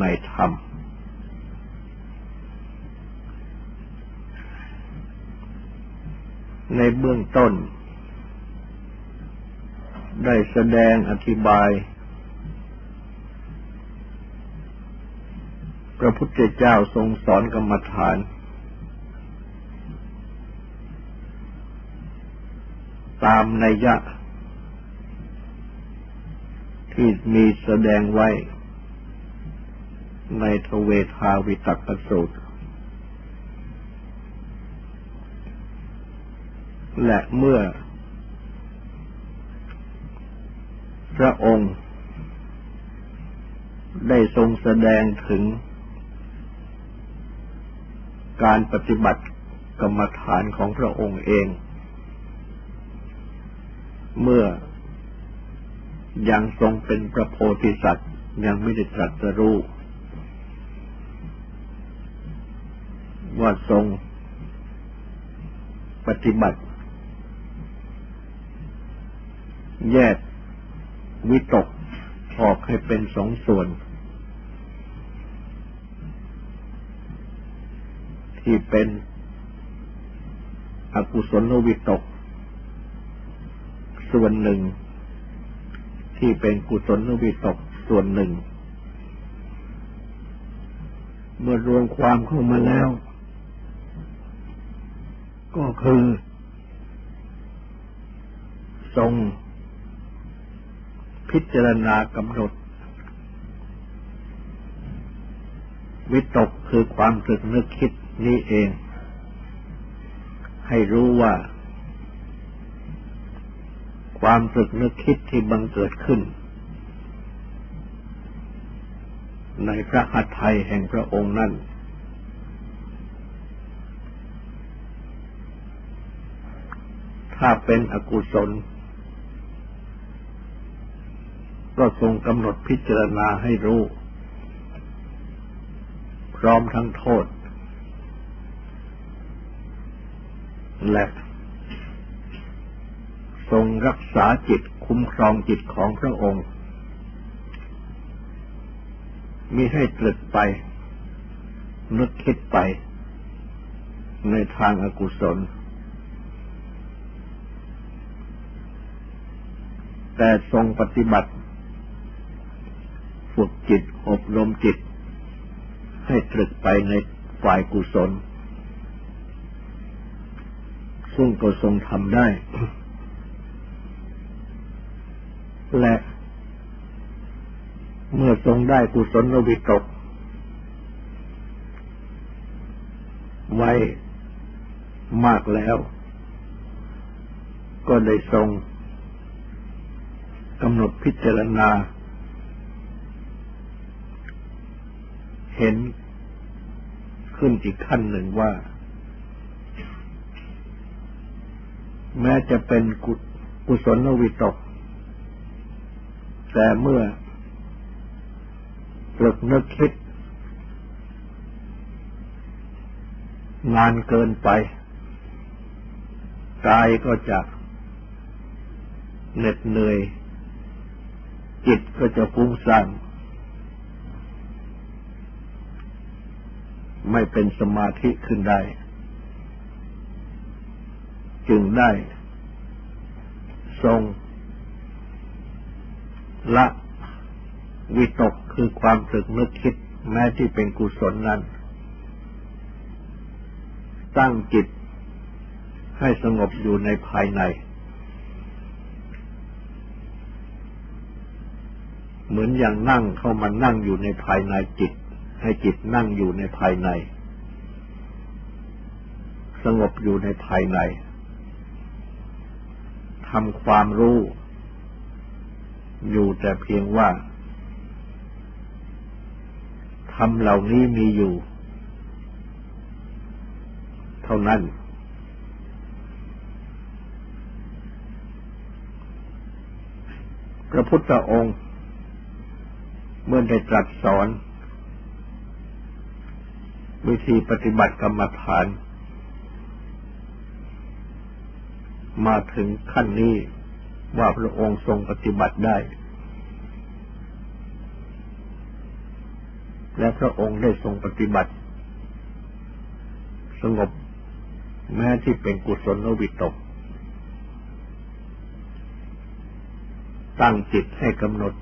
ในธรรม ในเบื้องต้น ได้แสดงอธิบาย พระพุทธเจ้าทรงสอนกรรมฐาน ตามนัยยะที่มีแสดงไว้ ในทเวทาวิตักสูตร และเมื่อ พระองค์ได้ทรงแสดงถึง การปฏิบัติกรรมฐานของพระองค์เอง เมื่อยังทรงเป็นพระโพธิสัตว์ยังไม่ได้ตรัสรู้ ว่าทรงปฏิบัติ แยกวิตกออกให้เป็นสองส่วน ที่เป็นอกุศลวิตก ส่วนหนึ่ง ที่เป็นกุศลวิตกส่วนหนึ่ง เมื่อรวมความเข้ามาแล้ว ก็คือ ทรง พิจารณากำหนด วิตกคือความตรึกนึกคิดนี้เอง ให้รู้ว่า ความตรึกนึกคิดที่บังเกิดขึ้น ในพระหัตถ์ไทยแห่งพระองค์นั้น ถ้าเป็นอกุศล ก็ทรงกำหนดพิจารณาให้รู้ พร้อมทั้งโทษ และทรงรักษาจิตคุ้มครองจิตของพระองค์มิให้ตรึกไป นึกคิดไป ในทางอากุศล แต่ทรงปฏิบัติ ฝึกจิตอบรมจิต ให้ตรึกไปในฝ่ายกุศล ซึ่งก็ทรงทำได้ และเมื่อทรงได้กุศลวิตก ไว้มากแล้ว ก็ได้ทรง กำหนดพิจารณา เห็นขึ้นอีกขั้นหนึ่งว่า แม้จะเป็นกุศลวิตก แต่เมื่อปลึกนึกคิด นานเกินไป กายก็จะเหน็ดเหนื่อย จิตก็จะฟุ้งซ่านไม่เป็นสมาธิขึ้นได้ จึงได้ ทรงละวิตกคือความตรึกนึกคิดแม้ที่เป็นกุศลนั้น ตั้งจิตให้สงบอยู่ในภายใน เหมือนอย่างนั่งเข้ามานั่งอยู่ในภายในจิต ให้จิตนั่งอยู่ในภายใน สงบอยู่ในภายในทำความรู้ อยู่แต่เพียงว่าทำเหล่านี้มีอยู่ เท่านั้น พระพุทธองค์ เมื่อได้ตรัสสอน วิธีปฏิบัติกรรมฐาน มาถึงขั้นนี้ว่าพระองค์ทรงปฏิบัติได้ และพระองค์ได้ทรงปฏิบัติ สงบแม้ที่เป็นกุศลวิตก ตั้งจิตให้กำหนด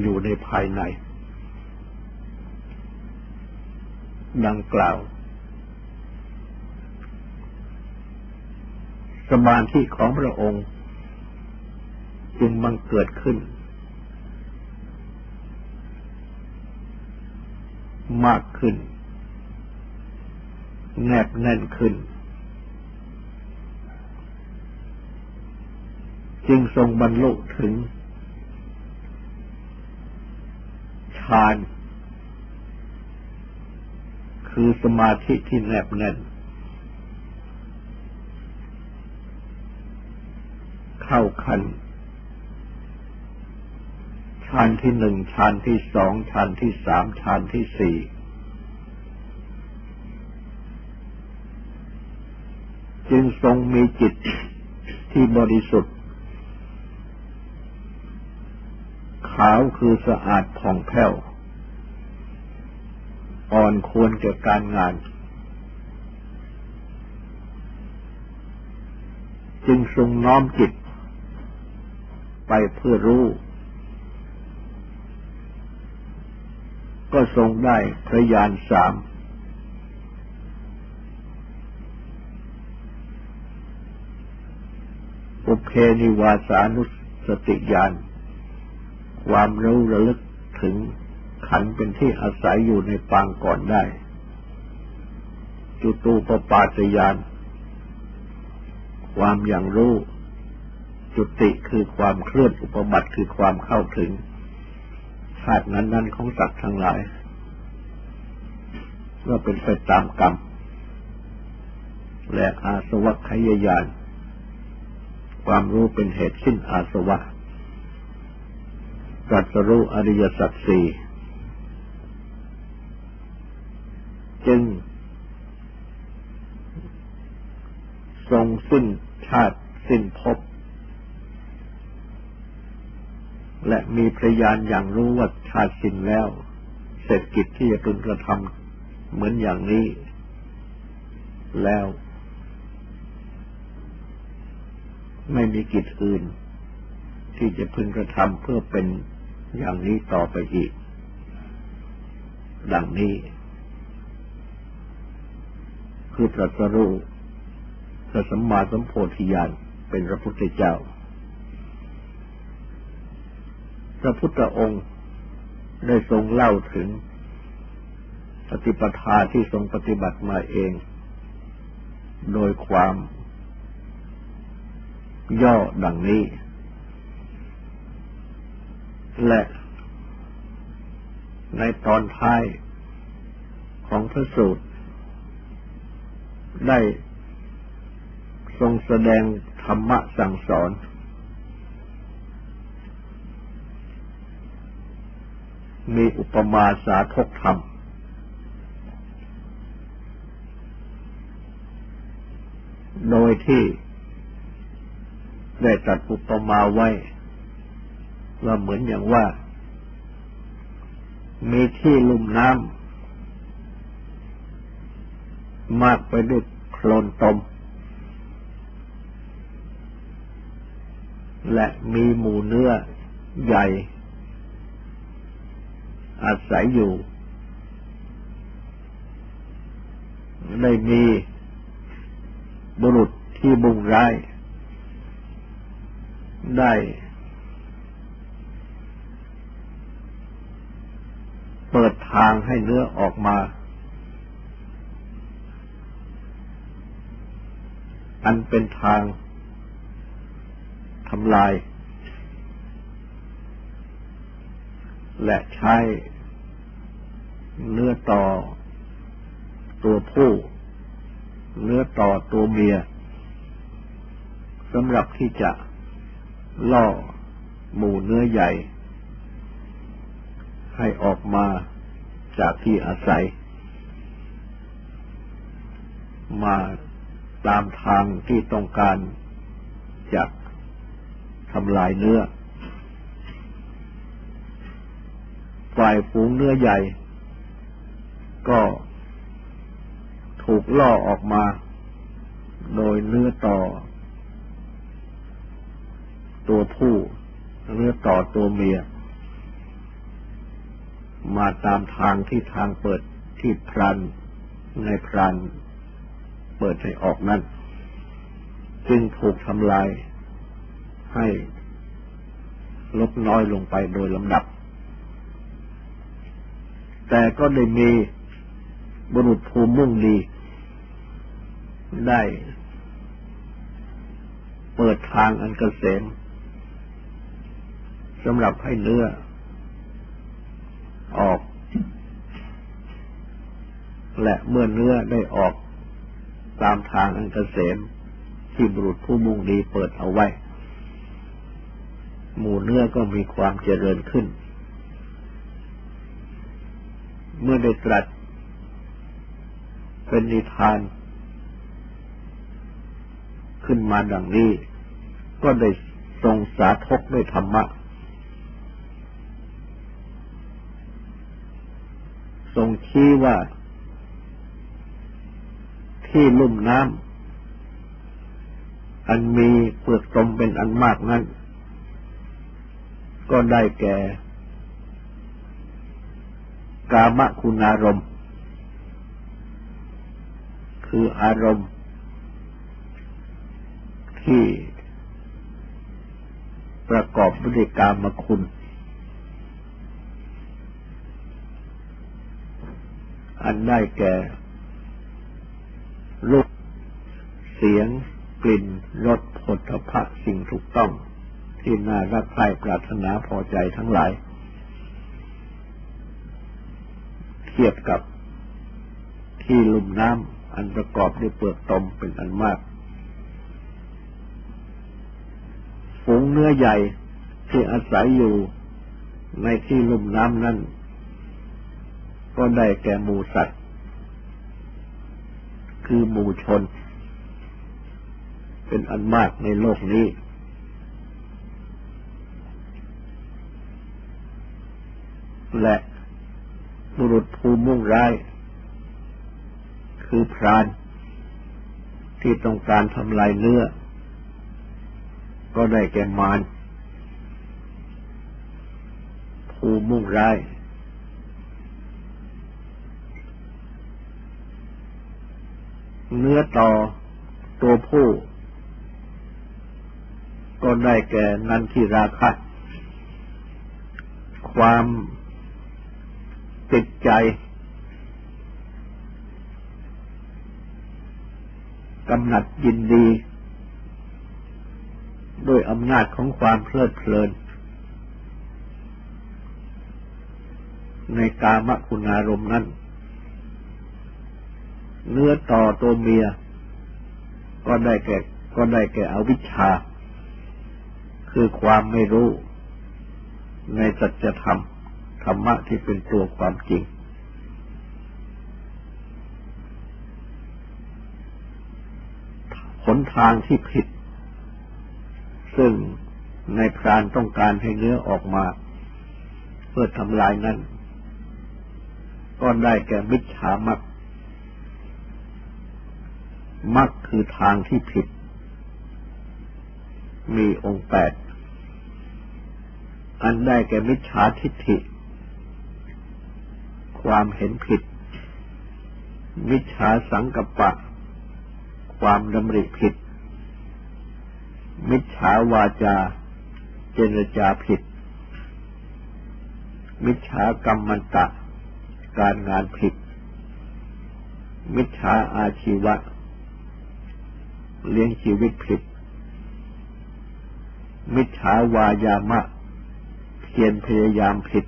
อยู่ในภายใน ดังกล่าวสมาธิของพระองค์ จึงบังเกิดขึ้น มากขึ้น แนบแน่นขึ้น จึงทรงบรรลุถึง ฌาน คือสมาธิที่แนบแน่น เข้าขันฌานที่หนึ่งฌานที่สองฌานที่สามฌานที่สี่จึงทรงมีจิตที่บริสุทธิ์ ขาวคือสะอาดผ่องแผ้ว อ่อนควรแก่การงาน จึงทรงน้อมจิต ไปเพื่อรู้ ก็ทรงได้พระญาณสามอุเพนิวาสานุสติญาณ ความรู้ระลึกถึงขันเป็นที่อาศัยอยู่ในปางก่อนได้ จุตูปปาตยาน ความอย่างรู้ จุติคือความเคลื่อนอุปบัติคือความเข้าถึงชาตินั้นๆของสัตว์ทั้งหลายว่าเป็นไปตามกรรม และอาสวะขยายาน ความรู้เป็นเหตุสิ้นอาสวะ ตรัสรู้อริยสัจสี่จึง ทรงสิ้นชาติสิ้นภพและมีพยานอย่างรู้ว่าชาติสิ้นแล้ว เสร็จกิจที่จะพึงกระทำเหมือนอย่างนี้ แล้ว ไม่มีกิจอื่น ที่จะพึงกระทำเพื่อเป็น อย่างนี้ต่อไปอีก ดังนี้ คือตรัสรู้พระสัมมาสัมโพธิญาณเป็นพระพุทธเจ้า พระพุทธองค์ได้ทรงเล่าถึงปฏิปทาที่ทรงปฏิบัติมาเอง โดยความย่อดังนี้ และในตอนท้ายของพระสูตร ได้ทรงแสดงธรรมะสั่งสอน มีอุปมาสาทกธรรม โดยที่ได้ตัดอุปมาไว้ ว่าเหมือนอย่างว่า มีที่ลุ่มน้ำมากไปด้วยโคลนตม และมีหมูเนื้อใหญ่ อาศัยอยู่ ได้มีบุรุษที่บุงร้าย ได้ เปิดทางให้เนื้อออกมา อันเป็นทางทำลาย และใช้เนื้อต่อตัวผู้ เนื้อต่อตัวเมียสำหรับที่จะล่อหมู่เนื้อใหญ่ ให้ออกมาจากที่อาศัย มาตามทางที่ต้องการจากทำลายเนื้อ ฝ่ายฝูงเนื้อใหญ่ ก็ถูกล่อออกมา โดยเนื้อต่อ ตัวผู้เนื้อต่อตัวเมีย มาตามทางที่ทางเปิดที่พรันในพรันเปิดให้ออกนั้น จึงถูกทำลายให้ลดน้อยลงไปโดยลำดับ แต่ก็ได้มีบุรุษภูมิมุ่งดี ได้เปิดทางอันกเกษมสำหรับให้เนื้อ ออก และเมื่อเนื้อได้ออกตามทางอันเกษมที่บุรุษผู้มุ่งดีเปิดเอาไว้ หมู่เนื้อก็มีความเจริญขึ้น เมื่อได้ตรัส เป็นนิทาน ขึ้นมาดังนี้ ก็ได้ทรงสาธกด้วยธรรมะ ทรงชี้ว่า ที่ลุ่มน้ำอันมีเปลือกตมเป็นอันมากนั้น ก็ได้แก่ กามคุณอารมณ์ คืออารมณ์ ที่ประกอบด้วยกามคุณ อันได้แก่รูปเสียง กลิ่นรสผลพระสิ่งถูกต้อง ที่น่ารักใคร่ปรารถนาพอใจทั้งหลาย เทียบกับที่ลุ่มน้ำอันประกอบด้วยเปลือกตมเป็นอันมากฝูงเนื้อใหญ่ที่อาศัยอยู่ในที่ลุ่มน้ำนั้น ก็ได้แก่หมูสัตว์คือหมูชน เป็นอันมากในโลกนี้ และบุรุษภูมิมุ่งร้าย คือพราน ที่ต้องการทำลายเนื้อ ก็ได้แก่มารภูมิมุ่งร้าย เนื้อต่อตัวผู้ ก็ได้แก่นันทิราคะ ความติดใจกำหนัดยินดี ด้วยอำนาจของความเพลิดเพลิน ในกามคุณอารมณ์นั้น เนื้อต่อตัวเมีย ก็ได้แก่ก็ได้แก่อวิชชา คือความไม่รู้ ในสัจธรรมธรรมะที่เป็นตัวความจริงผลทางที่ผิด ซึ่งในพรานต้องการให้เนื้อออกมา เพื่อทำลายนั้น ก็ได้แก่มิจฉามัก มักคือทางที่ผิด มีองค์แปด อันได้แก่มิจฉาทิฏฐิ ความเห็นผิด มิจฉาสังกัปปะ ความดำริผิด มิจฉาวาจา เจรจาผิด มิจฉากรรมมันตะ การงานผิด มิจฉาอาชีวะ เลี้ยงชีวิตผิด มิจฉาวายามะ เพียรพยายามผิด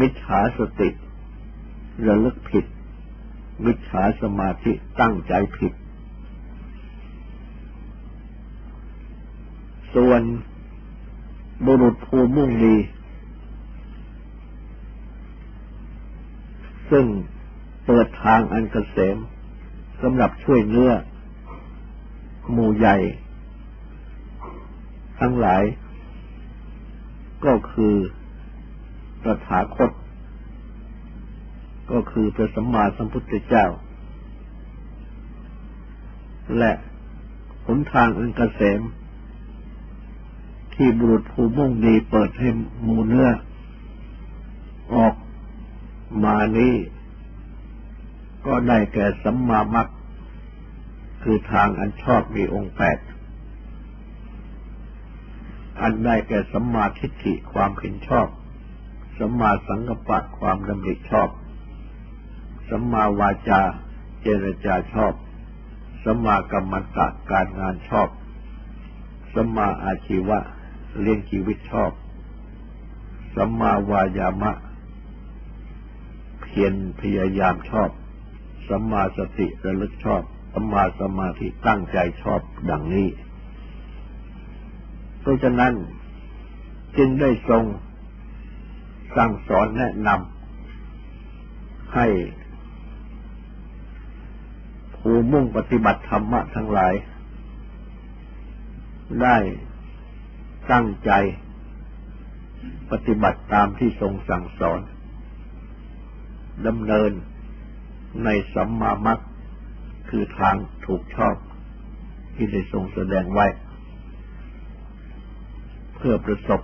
มิจฉาสติ ระลึกผิด มิจฉาสมาธิตั้งใจผิด ส่วนบุรุษภูมุ่งดี ซึ่งเปิดทางอันเกษมสำหรับช่วยเนื้อ หมู่ใหญ่ ทั้งหลาย ก็คือตถาคต ก็คือพระสัมมาสัมพุทธเจ้า และหนทางอันกเกษม ที่บุรุษผู้มุ่งดีเปิดให้มูเนื้อ ออกมานี้ ก็ได้แก่สัมมามัค คือทางอันชอบมีองค์แปด อันได้แก่สัมมาทิฏฐิความเห็นชอบ สัมมาสังกัปปะความดำริชอบ สัมมาวาจาเจรจาชอบ สัมมากรรมตะการงานชอบ สัมมาอาชีวะเลี้ยงชีวิตชอบ สัมมาวายามะ เพียรพยายามชอบ สัมมาสติระลึกชอบ สัมมาสมาธิตั้งใจชอบดังนี้ เพราะฉะนั้นจึงได้ทรงสั่งสอนแนะนำให้ผู้มุ่งปฏิบัติธรรมะทั้งหลาย ได้ตั้งใจปฏิบัติตามที่ทรงสั่งสอนดำเนินในสัมมามัค คือทางถูกชอบที่ได้ทรงแสดงไว้ เพื่อประสบ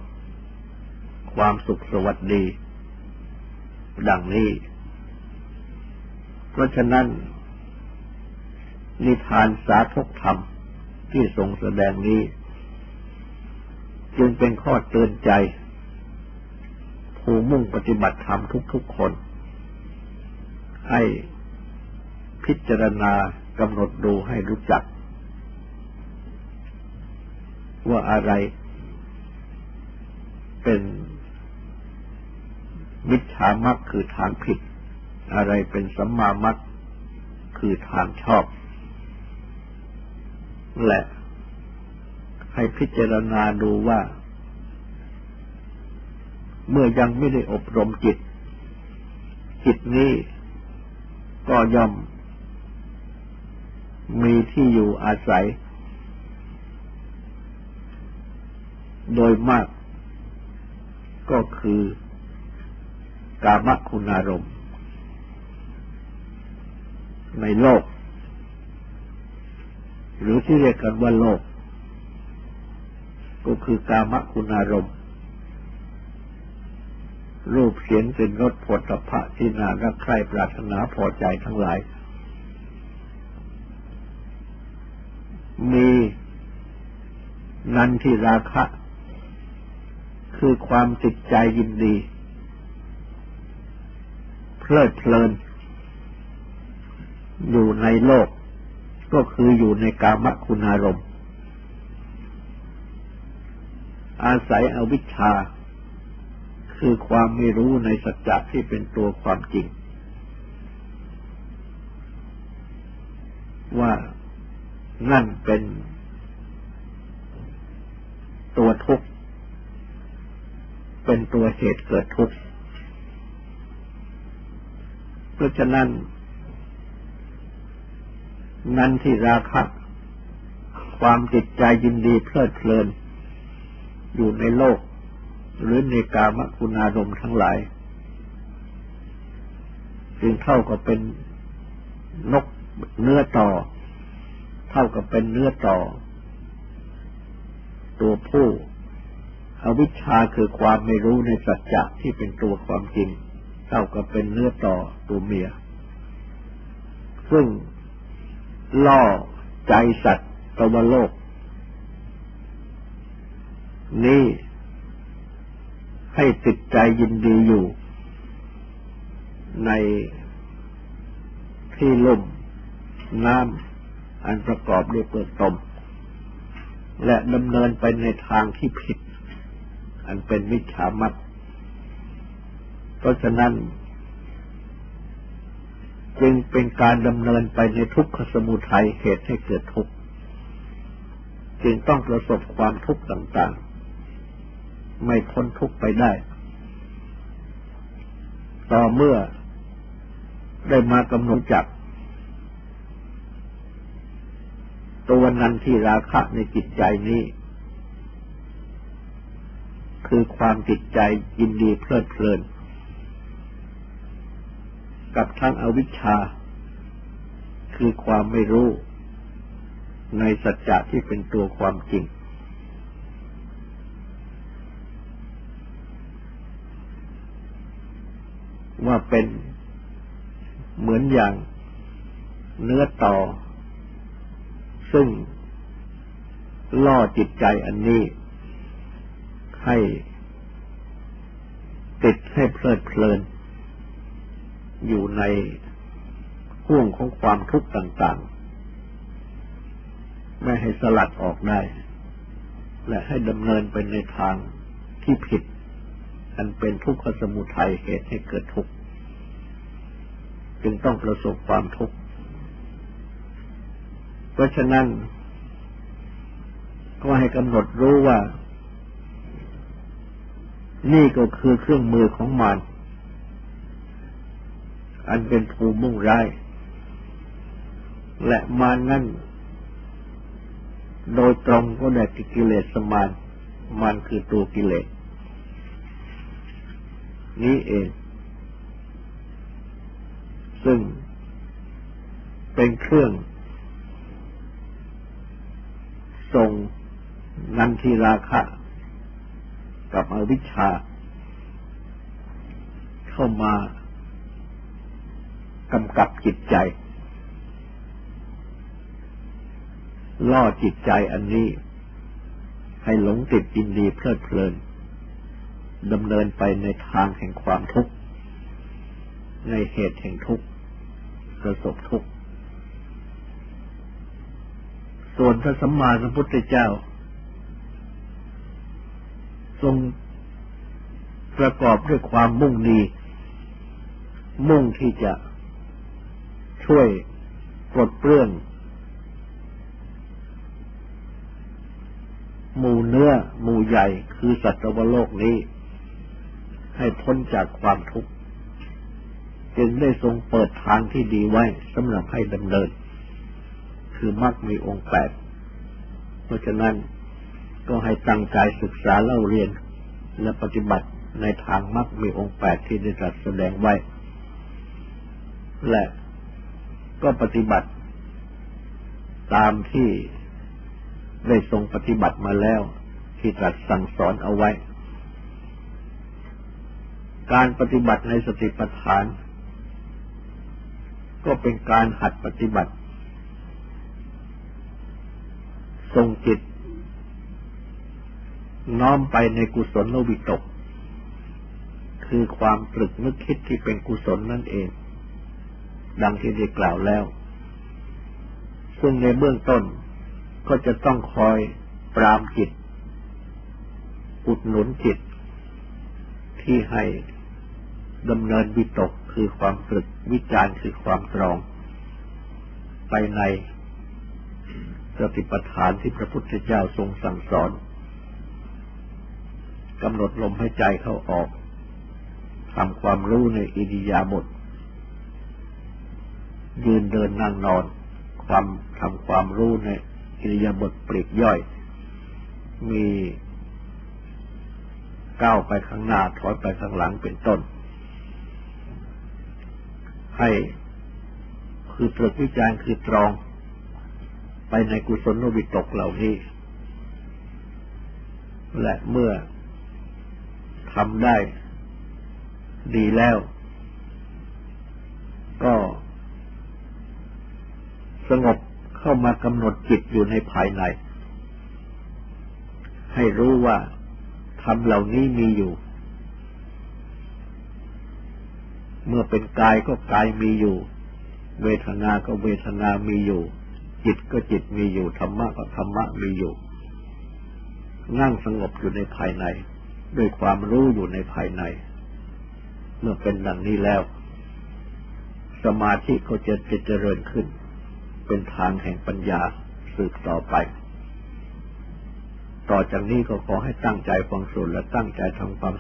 ความสุขสวัสดี ดังนี้ เพราะฉะนั้น นิทานสาธกธรรมที่ทรงแสดงนี้ จึงเป็นข้อเตือนใจ ผู้มุ่งปฏิบัติธรรมทุกๆคน ให้ พิจารณากำหนดดูให้รู้จัก ว่าอะไรเป็นมิจฉามักคือทางผิด อะไรเป็นสัมมามักคือทางชอบ และให้พิจารณาดูว่า เมื่อยังไม่ได้อบรมจิต จิตนี้ก็ย่อม มีที่อยู่อาศัย โดยมาก ก็คือกามคุณอารมณ์ ในโลก หรือที่เรียกกันว่าโลก ก็คือกามคุณอารมณ์รูปเสียงเป็นรสผลพระที่นารักใคร่ปรารถนาพอใจทั้งหลาย มีนันทิราคะ คือความติดใจยินดี เพลิดเพลิน อยู่ในโลก ก็คืออยู่ในกามคุณอารมณ์ อาศัยอวิชชา คือความไม่รู้ในสัจจะที่เป็นตัวความจริง ว่า นั่นเป็นตัวทุกข์ เป็นตัวเหตุเกิดทุกข์ เพราะฉะนั้น นั่นที่ราคะความจิตใจยินดีเพลิดเพลิน อยู่ในโลก หรือในกามคุณารมทั้งหลาย จึงเท่ากับเป็นนกเนื้อต่อ เท่ากับเป็นเนื้อต่อ ตัวผู้อวิชชาคือความไม่รู้ในสัจจะที่เป็นตัวความจริง เท่ากับเป็นเนื้อต่อตัวเมีย ซึ่งล่อใจสัตว์ตวโลก นี่ให้ติดใจยินดีอยู่ ในที่ลุ่มน้ำ อันประกอบด้วยเปลือกตม และดำเนินไปในทางที่ผิด อันเป็นมิจฉามัตเพราะฉะนั้น จึงเป็นการดำเนินไปในทุกขสมุทัยเหตุให้เกิดทุกข์จึงต้องประสบความทุกข์ต่างๆ ไม่พ้นทุกข์ไปได้ ต่อเมื่อได้มากำหนดจัก ตัวนั้นที่ราคะในจิตใจนี้ คือความจิตใจยินดีเพลิดเพลิน กับทั้งอวิชชา คือความไม่รู้ ในสัจจะที่เป็นตัวความจริง ว่าเป็นเหมือนอย่างเนื้อต่อ ซึ่งล่อจิตใจอันนี้ให้ติดให้เพลิดเพลิน อยู่ในห่วงของความทุกข์ต่างๆ ไม่ให้สลัดออกได้ และให้ดำเนินไปในทางที่ผิด อันเป็นทุกขสมุทัยเหตุให้เกิดทุกข์ จึงต้องประสบความทุกข์ ราะฉะนั้น ก็ให้กำหนดรู้ว่า นี่ก็คือเครื่องมือของมารอันเป็นภูมิมุ่งร้าย และมารนั่นโดยตรงก็ได้กิเลสสมานมันคือตัวกิเลส นี้เอง ซึ่งเป็นเครื่อง ส่งนันทิราคะ กับอวิชชา เข้ามากำกับจิตใจ ล่อจิตใจอันนี้ ให้หลงติดยินดีเพลิดเพลินดำเนินไปในทางแห่งความทุกข์ ในเหตุแห่งทุกข์ประสบทุกข์ ส่วนพระสัมมาสัมพุทธเจ้า ทรงประกอบด้วยความมุ่งดี มุ่งที่จะช่วยปลดเปลื้องหมู่เนื้อหมู่ใหญ่คือสัตวโลกนี้ ให้พ้นจากความทุกข์ จึงได้ทรงเปิดทางที่ดีไว้สำหรับให้ดำเนิน คือมรรคมีองค์แปด เพราะฉะนั้นก็ให้ตั้งใจศึกษาเล่าเรียนและปฏิบัติในทางมรรคมีองค์แปดที่ได้ตรัสแสดงไว้ และก็ปฏิบัติ ตามที่ได้ทรงปฏิบัติมาแล้วที่ตรัสสั่งสอนเอาไว้ การปฏิบัติในสติปัฏฐาน ก็เป็นการหัดปฏิบัติ ทรงจิต น้อมไปในกุศลโลวิตก คือความตรึกนึกคิดที่เป็นกุศลนั่นเอง ดังที่ได้กล่าวแล้ว ซึ่งในเบื้องต้นก็จะต้องคอยปรามจิต อุดหนุนจิต ที่ให้ดำเนินวิตกคือความตรึกวิจารคือความตรอง ไปใน สติปัฏฐานที่พระพุทธเจ้าทรงสั่งสอนกำหนดลมให้ใจเข้าออกทำความรู้ในอิริยาบถยืนเดินนั่งนอน ความทำความรู้ในอิริยาบถปลีกย่อย มีก้าวไปข้างหน้าถอยไปข้างหลังเป็นต้น ให้คือตรวจวิจารณ์คือตรอง ไปในกุศลวิตกเหล่านี้ และเมื่อทำได้ดีแล้ว ก็สงบเข้ามากำหนดจิตอยู่ในภายใน ให้รู้ว่าทำเหล่านี้มีอยู่ เมื่อเป็นกายก็กายมีอยู่ เวทนาก็เวทนามีอยู่ จิตก็จิตมีอยู่ธรรมะก็ธรรมะมีอยู่ นั่งสงบอยู่ในภายใน ด้วยความรู้อยู่ในภายใน เมื่อเป็นดังนี้แล้ว สมาธิก็จะเจริญขึ้น เป็นทางแห่งปัญญาสืบต่อไป ต่อจากนี้ก็ขอให้ตั้งใจฟังสวดและตั้งใจทำความ